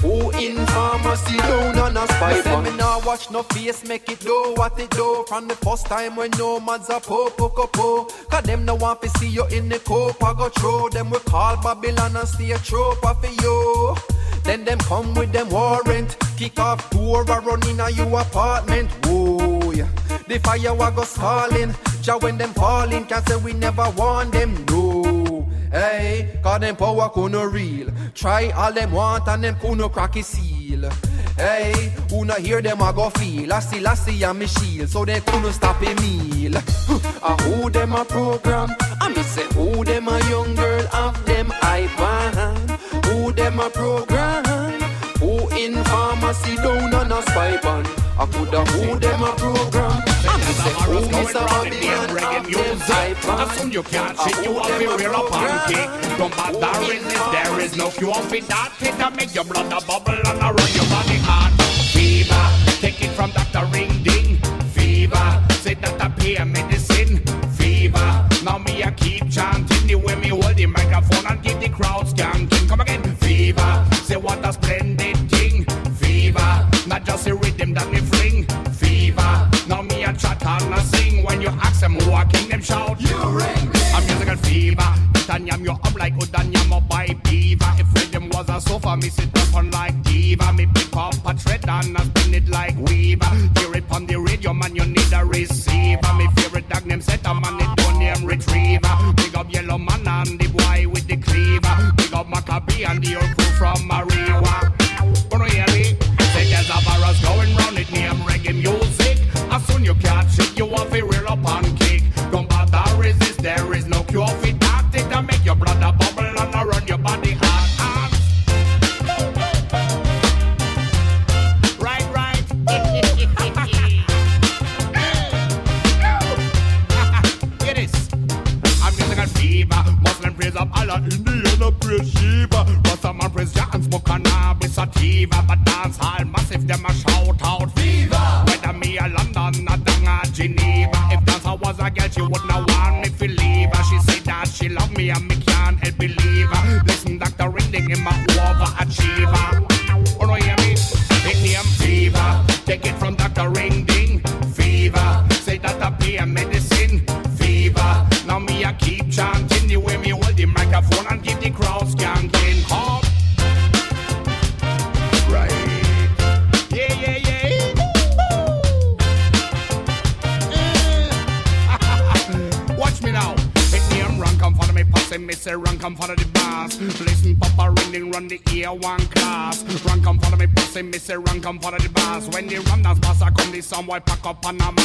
Who in pharmacy down on a spy ban? Me nah watch no face make it do what it do. From the first time when nomads a po po po po. Cause them no want to see you in the cope I go throw them we call Babylon and stay a troper for you. Then them come with them warrant. Kick off door or run in a you apartment. Whoa yeah. The fire wa go stalling. Ja when them falling can't say we never want them no Hey, cause them power kuno real. Try all them want and them kuno crack a seal. Hey, who not hear them I go feel? I still I see a me shield So they couldn't stop a meal. Uh, Who them a program? I me say who them a young girl of them I iPad Who them a program? Who in pharmacy down on a spy ban? I coulda who them a program I me say who is a Babylon of them iPad As soon you can't shit, you have to wear a pancake. Don't bother resist, there is no cure for that. It'll make your blood a bubble and run your body hard. Fever, take it from Dr. Ring Ding. Fever, say that I pay a medicine. Fever, now me I keep chanting the way me hold the microphone and give the crowd skanking. Come again, fever, say what a splendid ask them I king, them shout. You ring. A musical fever, it and yam you up like Udan yam up by beaver. If rhythm was a sofa, me sit up on like diva. Me pick up a thread and I spin it like weaver. Hear it on the radio, man, you need a receiver. Me favorite dog name set a man, it don't name retriever. Big up yellow man and the boy with the cleaver. Big up Maccabee and the old crew from Mariwa. Wanna hear up and I'm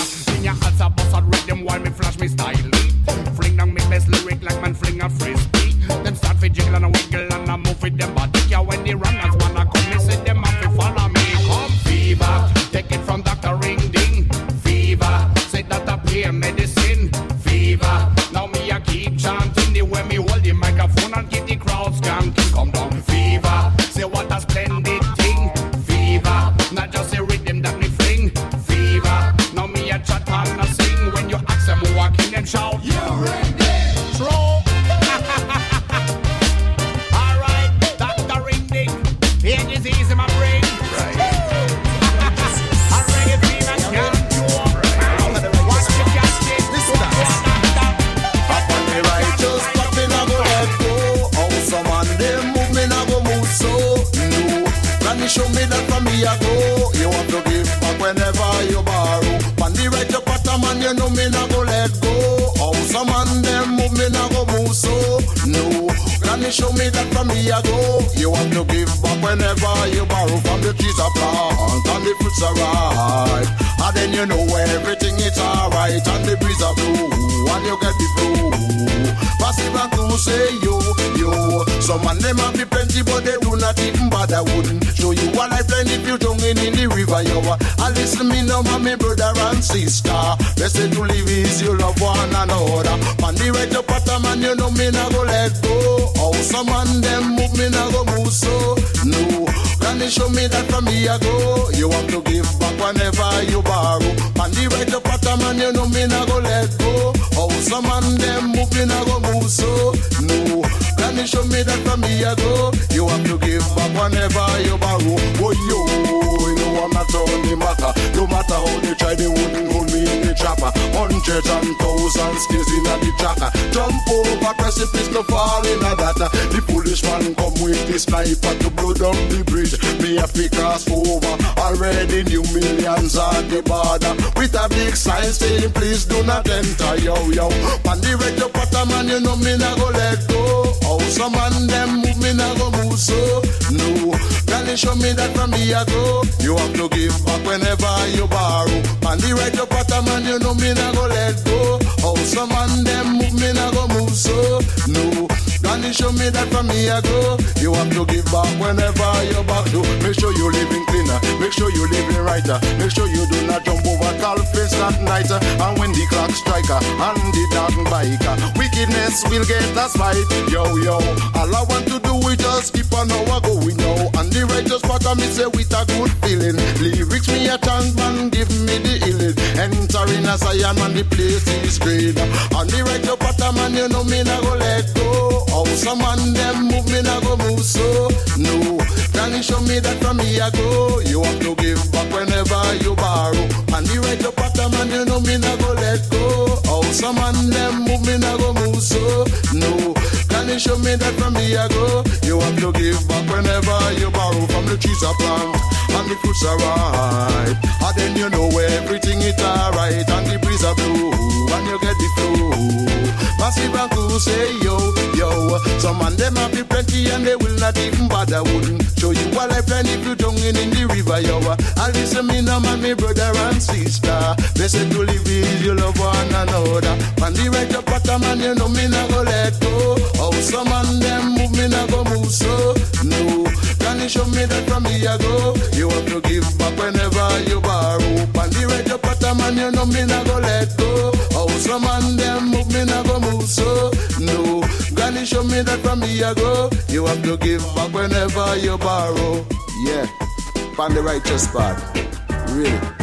me now, my me brother and sister. Best to live is you love one another. Man, the right up at man, you know me not go let go. Oh, some man them move me not go move so. No, you show me that from me I go? You have to give back whenever you borrow. Man, the right up at man, you know me not go let go. Oh, some man them move me not go move so. No, you show me that from me I go? You have to give back whenever you borrow. Oh, yo, you know I'm not on matter. No matter how they try, they wouldn't hold me in the trapper. Hundreds and thousands stays in the tracker. Jump over precipice, no fall in a data. The foolish man come with the sniper to blow down the bridge. Me a fi cross over. Already new millions on the border. With a big sign saying, please do not enter, yo, yo. Man, the red up man, you know me not go let go. Oh, some man them move me not go move so. No, can you show me that from me ago. You have to give back whenever you borrow. Man, the red up at a man, you know me not go let go. Oh, some man them move me not go move so. No, you show me that from me ago. You have to give back whenever you back to. Make sure you living cleaner. Make sure you living righter. Make sure you do not jump over tall fence at night. And when the clock striker uh, and the dark biker, uh, wickedness will get us right. Yo yo, all I want to do is just keep on how I going now. And the righteous part of me say with a good feeling. Lyrics me a chant man, give me the healing. Entering a Zion man, the place is great. And the righteous part of man, you know me not go let go. How some man them move me not go move so. No, can you show me that from me I go? You have to give back whenever you borrow. And the righteous part of man, you know me not go let go. How some man them move me not go move so. No, can you show me that from me I go? You have to give back whenever you borrow from the trees are plant and the fruits are ripe. And then you know everything is alright and the breeze are blue and you get the flow. Massive and cool say yo, yo. Some man them have the plenty and they will not even bother. Wouldn't show you a lifeline if you don't in, in the river, yo. And listen me now, man, me brother and sister. Blessed to live is you love one another. Man, the right up at man, you know me not go let go. Oh, some man them move me not go move so. No, can show me that from me I go? You have to give back whenever you borrow. Man, the right up at man, you know me not go let go. Oh, some man them move me not go move so. No, you show me that from me I go? You have to give back whenever you borrow. Yeah, on the righteous part. Really.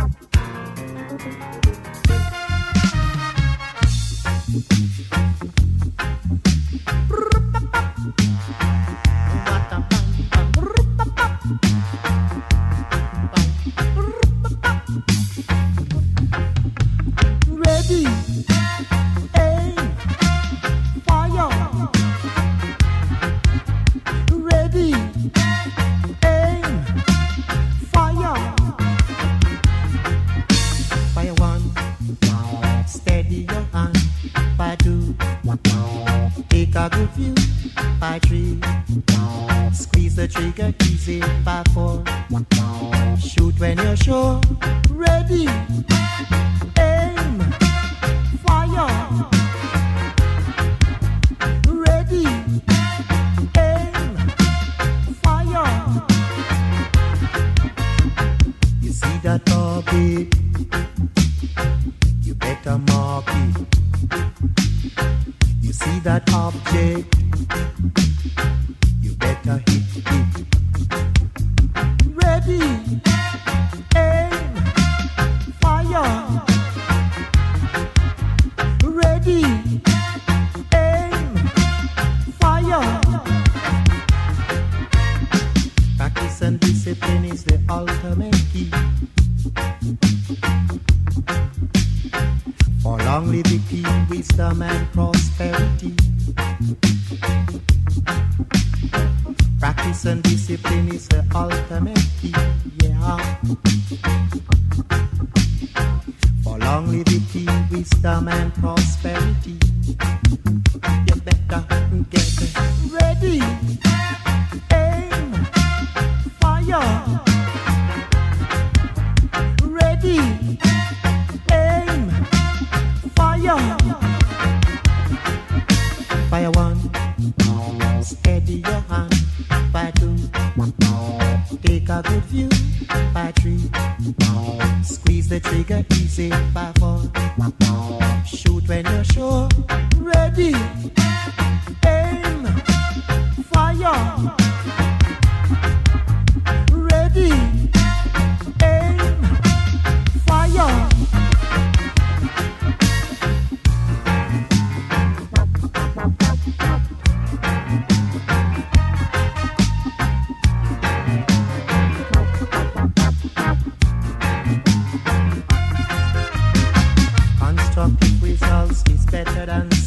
Bye. Better than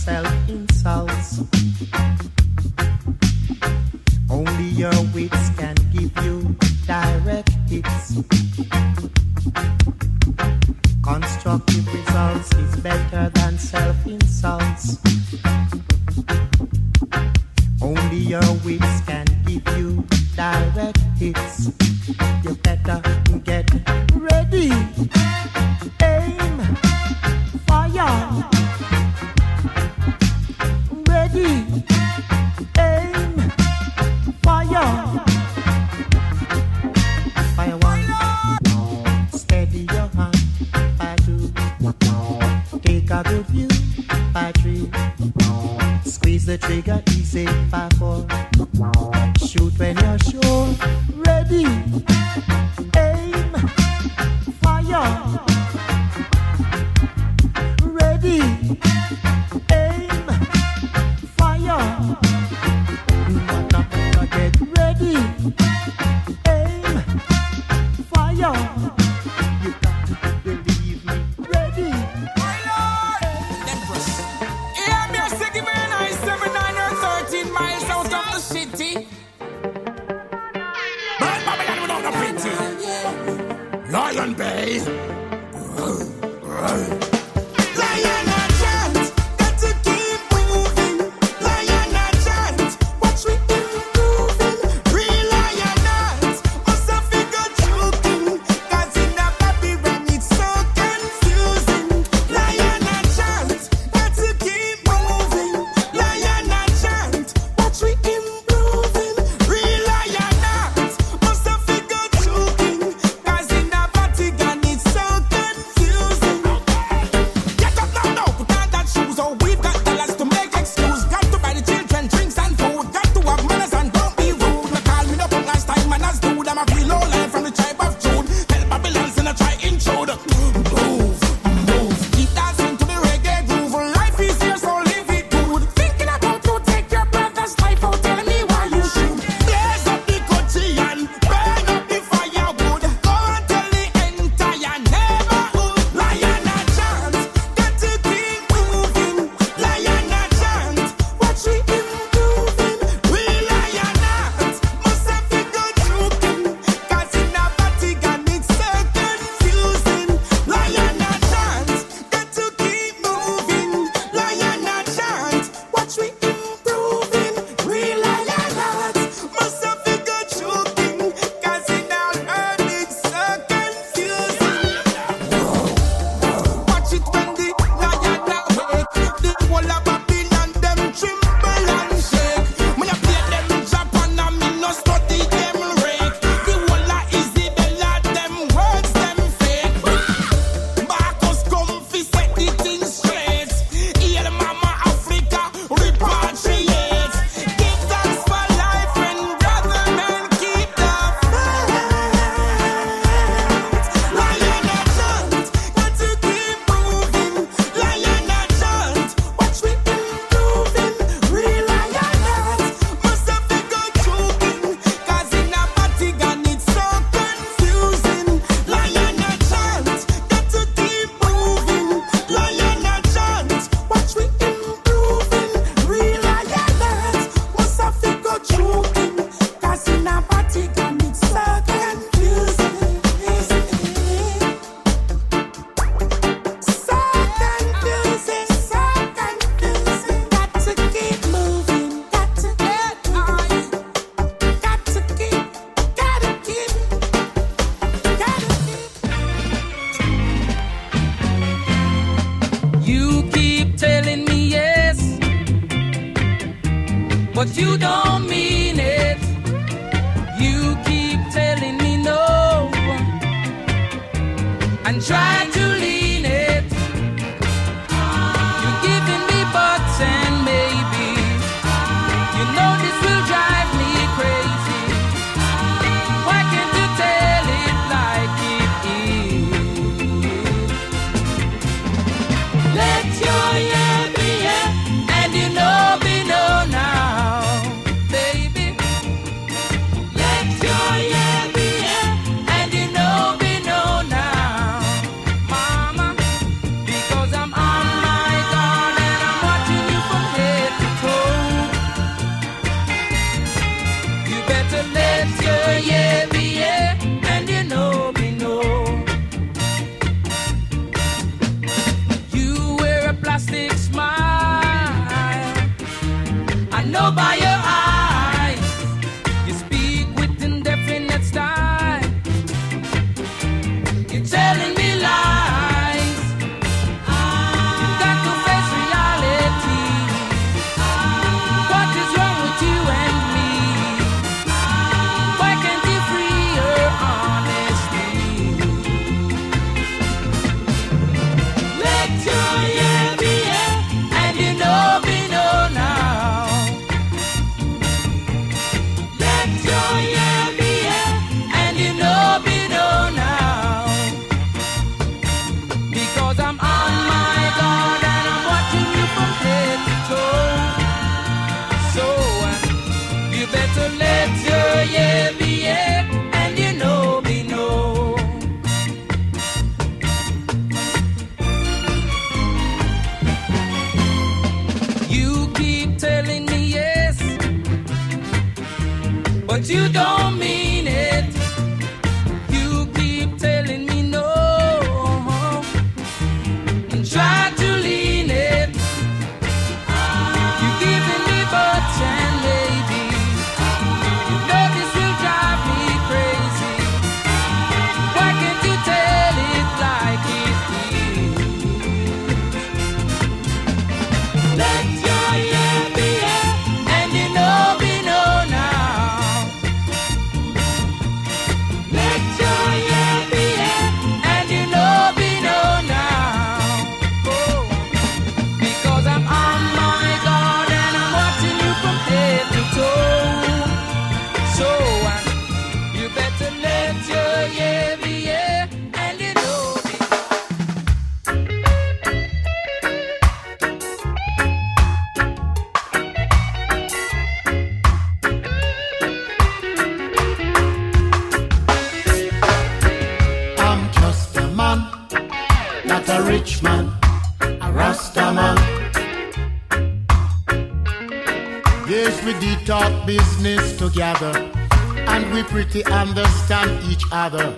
other.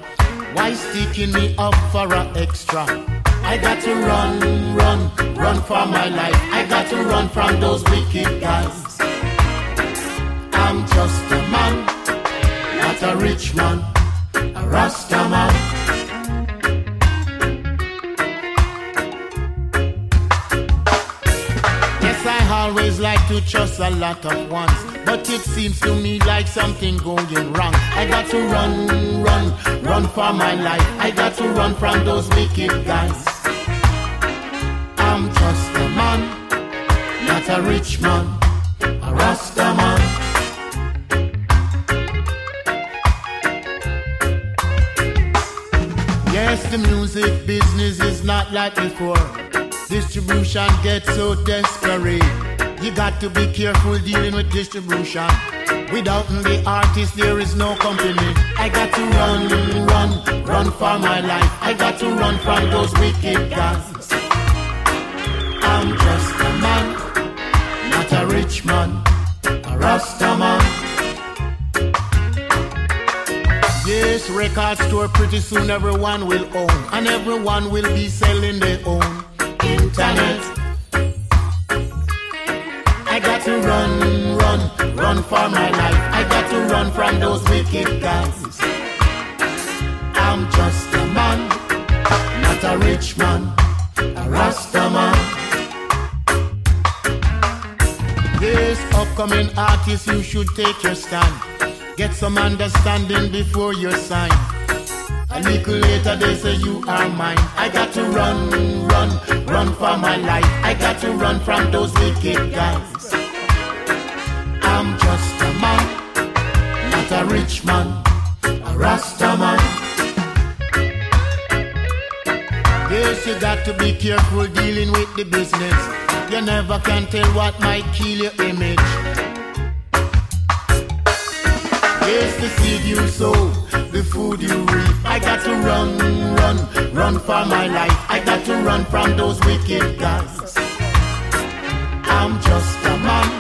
Why sticking me up for a extra? I got to run, run, run for my life. I got to run from those wicked guys. I'm just a man, not a rich man, a Rasta man. Yes, I always like to trust a lot of ones, but it seems to me like something going wrong. I got to run, run, run for my life. I got to run from those wicked guys. I'm just a man, not a rich man, a Rasta man. Yes, the music business is not like before. Distribution gets so desperate. You got to be careful dealing with distribution. Without the artist, there is no company. I got to run, run, run for my life. I got to run from those wicked guys. I'm just a man, not a rich man, a Rasta man. Yes, record store pretty soon everyone will own, and everyone will be selling their own internet. Run, run, run for my life. I got to run from those wicked guys. I'm just a man, not a rich man, a Rasta man. Yes, upcoming artist, you should take your stand. Get some understanding before you sign. A little later they say you are mine. I got to run, run, run for my life. I got to run from those wicked guys. I'm just a man, not a rich man, a Rasta man. Yes, you got to be careful dealing with the business. You never can tell what might kill your image. Yes, the seed you sow, the food you reap. I got to run, run, run for my life. I got to run from those wicked guys. I'm just a man,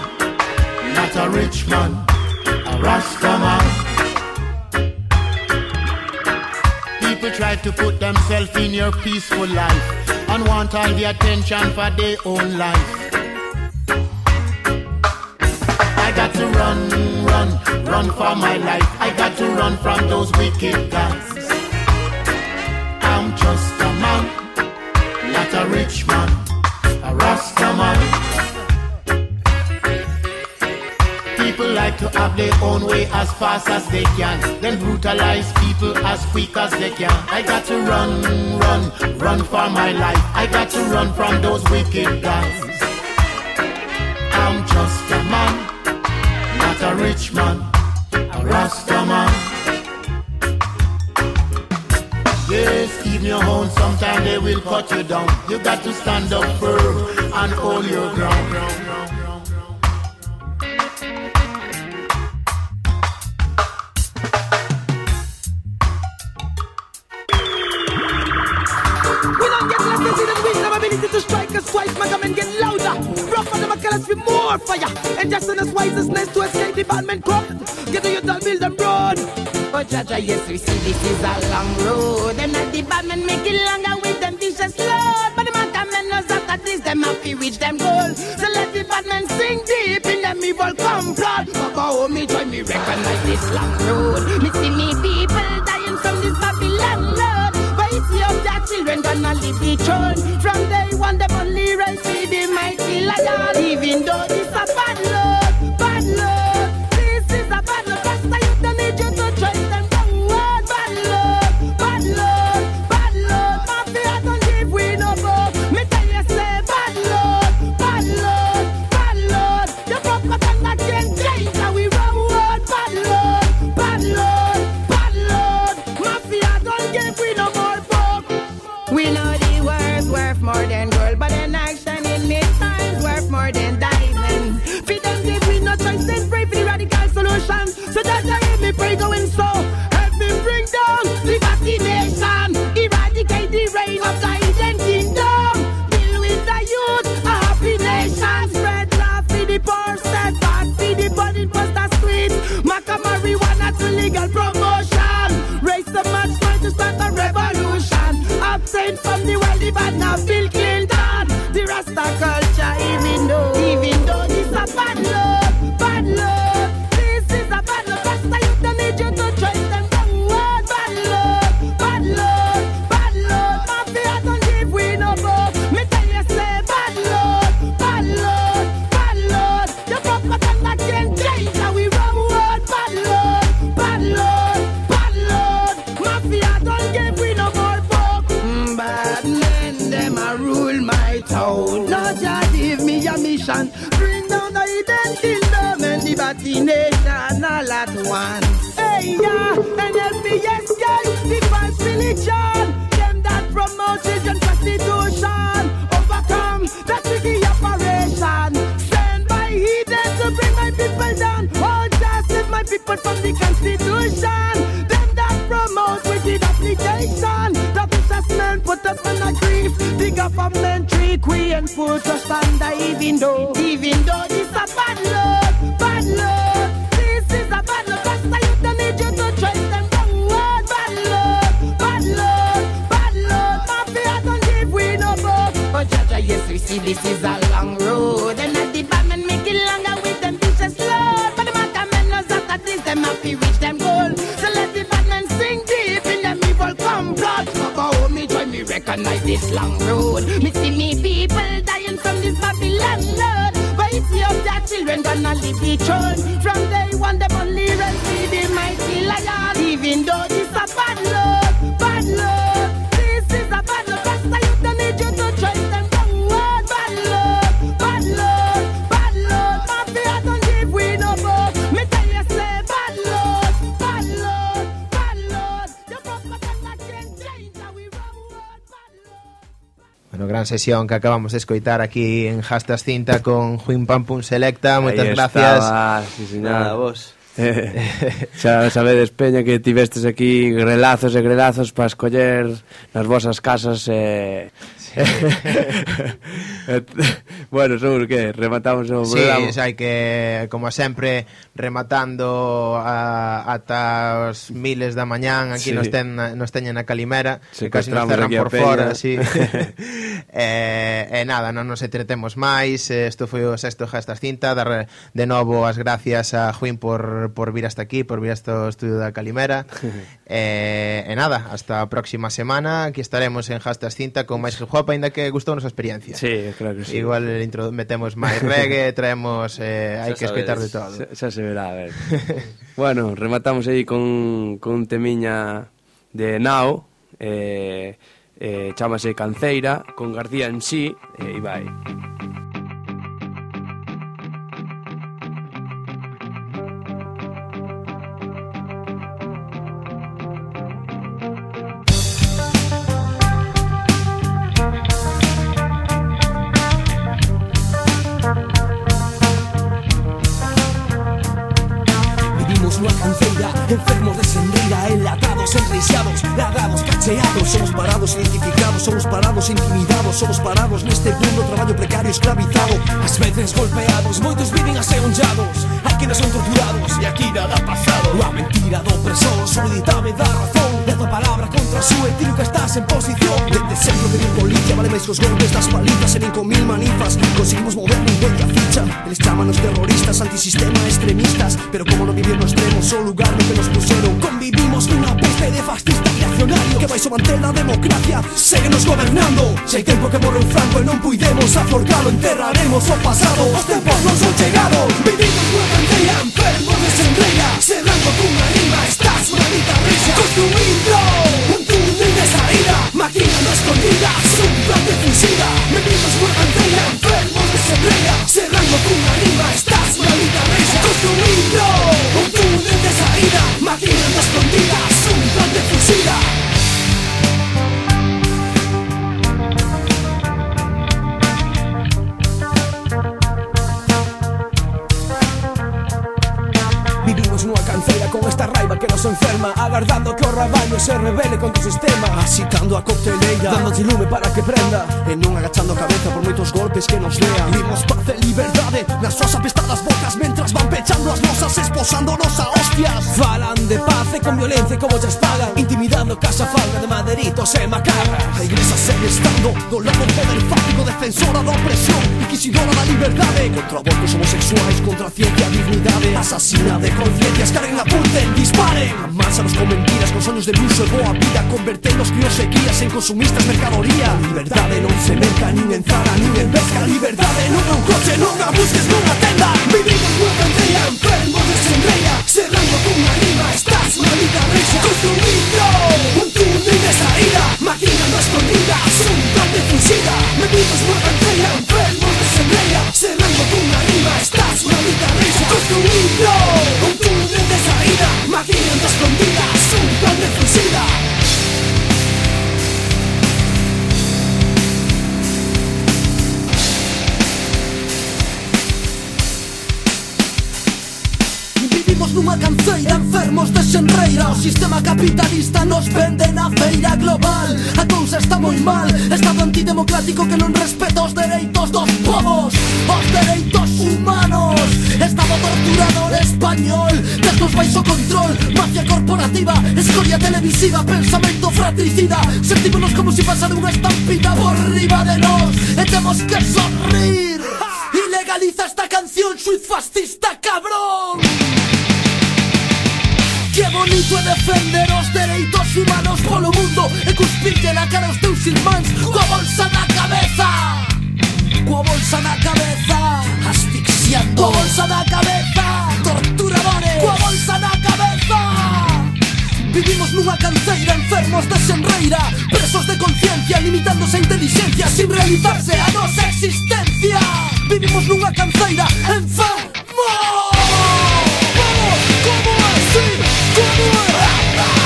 a rich man, a Rasta man. People try to put themselves in your peaceful life and want all the attention for their own life. I got to run, run, run for my life. I got to run from those wicked guys. I'm just a man, not a rich man, a Rasta man. People like to have their own way as fast as they can, then brutalize people as quick as they can. I got to run, run, run for my life. I got to run from those wicked guys. I'm just a man, not a rich man, a Rasta man. Yes, even your own, sometimes they will cut you down. You got to stand up firm and hold your ground. The to escape the bandman crowd. Get to your dull build and road. But Jaja, yes, we see this is a long road. Them not the bandman make it longer with them vicious load. But the man come and knows after this, them happy reach them goal. So let the bandman sink deep in them evil complot. Papa, oh, me join me recognize this long road. Me see me people dying from this Babylon road. But it's your children gonna live the throne. From day one, them only rise see the mighty lion. Even though sesión que acabamos de escoitar aquí en Hastas Cinta con Juin Pampun Selecta. Moitas gracias. Estaba, sí, sí, nada, vos. Eh, xa sabedes, Peña, que tivestes aquí grelazos e grelazos para escoller nas vosas casas eh, bueno, seguro que rematamos o sí, programa. Sí, hai que, como sempre, rematando a, ata os miles da mañán, aquí sí. nos, ten, nos teñen a Calimera, Se que casi nos cerran por fora, sí. e, eh, e nada, non nos entretemos máis, eh, isto foi o sexto Gestas Cinta, dar de novo as gracias a Juin por, por vir hasta aquí, por vir hasta o estudio da Calimera, e, eh, e nada, hasta a próxima semana, aquí estaremos en Gestas Cinta con máis hip pop ainda que gustounos a experiencia. Sí, claro que sí. Igual intro, metemos máis reggae, traemos eh, hai que escoitar de todo. Xa, xa se verá, a ver. bueno, rematamos aí con con un temiña de Nao, eh, eh chamase Canceira con García en sí, e eh, vai. Somos parados neste mundo Traballo precario esclavizado. As veces golpeados Moitos viven aseonllados Hai quenes son torturados E aquí nada pasado. A mentira do opresor solidame da razón. E a tua palabra contra su Tiro que estás en posición. Dende sempre que policía, Vale máis que os golpes das palizas. E nin con mil manifas Conseguimos mover un a ficha Eles chamanos terroristas Antisistema extremistas. Pero como no vivir no extremo Só lugar no que nos puseron Convivimos unha peste de fascistas. Reaccionario Que vai somanter a democracia, seguenos gobernando. Se hai tempo que morre un franco e non puidemos aforcalo Enterraremos o pasado, os tempos non son chegados Vivimos nunha canteira, enfermos de senreira Cerrando cunha rima, estás maldita risa Construindo un túnel de saída Maquinando escondidas, un plan de fugida Vivimos nunha canteira, enfermos de senreira Cerrando cunha rima, estás maldita risa Construindo un túnel de saída Maquinando escondidas, un plan de fugida con esta raiva non enferma Agardando que o rabaño se revele contra o sistema. Asitando a cocteleira Dándote lume para que prenda. E non agachando a cabeza por moitos golpes que nos lean. Vimos paz e liberdade nas suas apestadas bocas Mentras van pechando as nosas esposándonos a hostias. Falan de paz e con violencia como xa pagan. Intimidando casa falga de maderitos e macarras A igrexa segue estando do lado pedalfático Defensora da opresión. Inquisidora da liberdade Contra abortos homosexuais, contra a ciencia e a dignidade Asasina de conciencias, carguen apunten, disparen Amásanos con mentiras, con soños de luxo e boa vida e crías en consumistas mercadoría. A liberdade non se merca en Zara, nin en pesca. A liberdade non é un coche, non a busques nunha tenda. Vivimos nunha canteira, enfermos de senreira Cerrando cunha rima, estás maldita risa Construindo un túnel de saída Maquinando escondidas, un plan de fugida Vivimos nunha canteira, enfermos de senreira Cerrando cunha rima, estás maldita risa Construindo un túnel caída, magia escondida, un plan de. Vivimos nunha canceira enfermos de xenreira. O sistema capitalista nos vende na feira global. A cousa está moi mal. Estado antidemocrático que non respeta os dereitos dos povos Os dereitos humanos. Estado torturador español. Desnos baixo control. Mafia corporativa Escoria televisiva Pensamento fratricida. Sentímonos como si pasara unha estampida por riba de nós. E temos que sonrir Ilegaliza esta canción suiz fascista cabrón. Que bonito é defender os dereitos humanos polo mundo E cuspirte na cara os teus irmáns coa bolsa na cabeza. Coa bolsa na cabeza. Asfixiando. Coa bolsa na cabeza. Torturadores. Coa bolsa na cabeza. Vivimos nunha canceira enfermos de xenreira Presos de conciencia, limitándose a inteligencia Sin realizarse a nosa existencia Vivimos nunha canceira enfermos. do